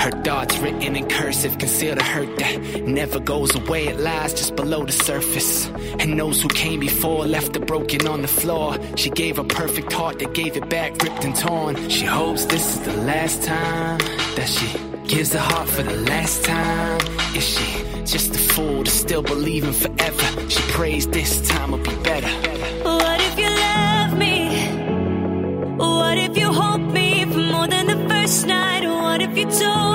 Her thoughts written in cursive, conceal the hurt that never goes away. It lies just below the surface. And those who came before left her broken on the floor. She gave a perfect heart, that gave it back, ripped and torn. She hopes this is the last time that she gives her heart for the last time. Is she just a fool to still believe in forever? She prays this time will be better. What if you love me? What if you hope me for more than the first night? What if you told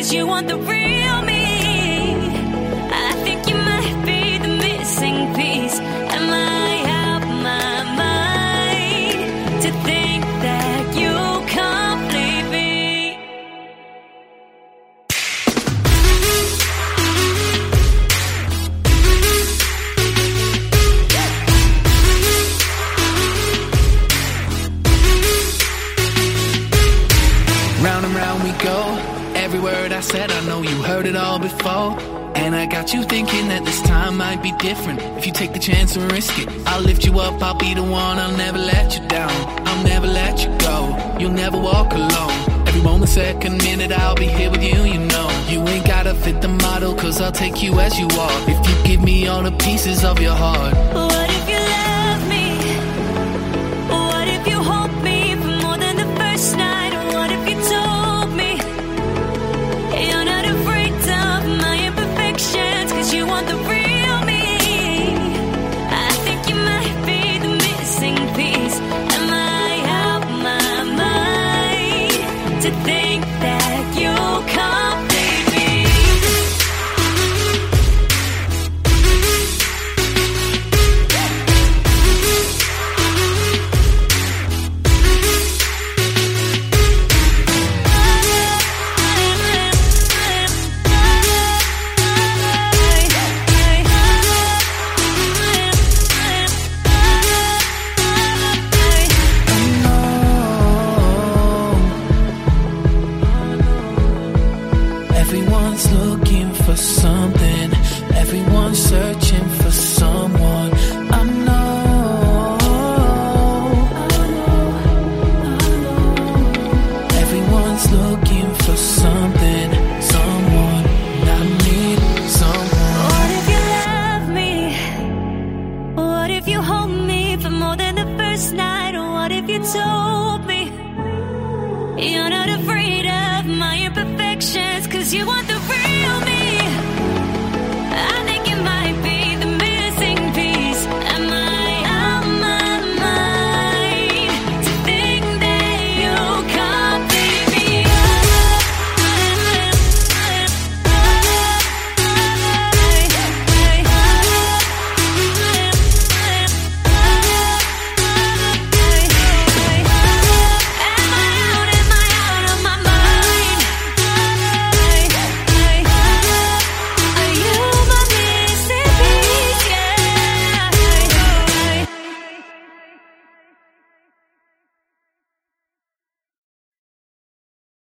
Cause you want the real me. I think you might be the missing piece. Am I out my mind to think that you complete me? Round and round we go. I said, I know you heard it all before. And I got you thinking that this time might be different. If you take the chance and risk it, I'll lift you up, I'll be the one, I'll never let you down. I'll never let you go. You'll never walk alone. Every moment, second, minute, I'll be here with you, you know. You ain't gotta fit the model, cause I'll take you as you are. If you give me all the pieces of your heart. Everyone's looking for something, everyone's searching for someone. I know. Everyone's looking for something, someone. I need someone. What if you love me? What if you hold me for more than the first night? What if you told me you're not afraid of my imperfections? Cause you want the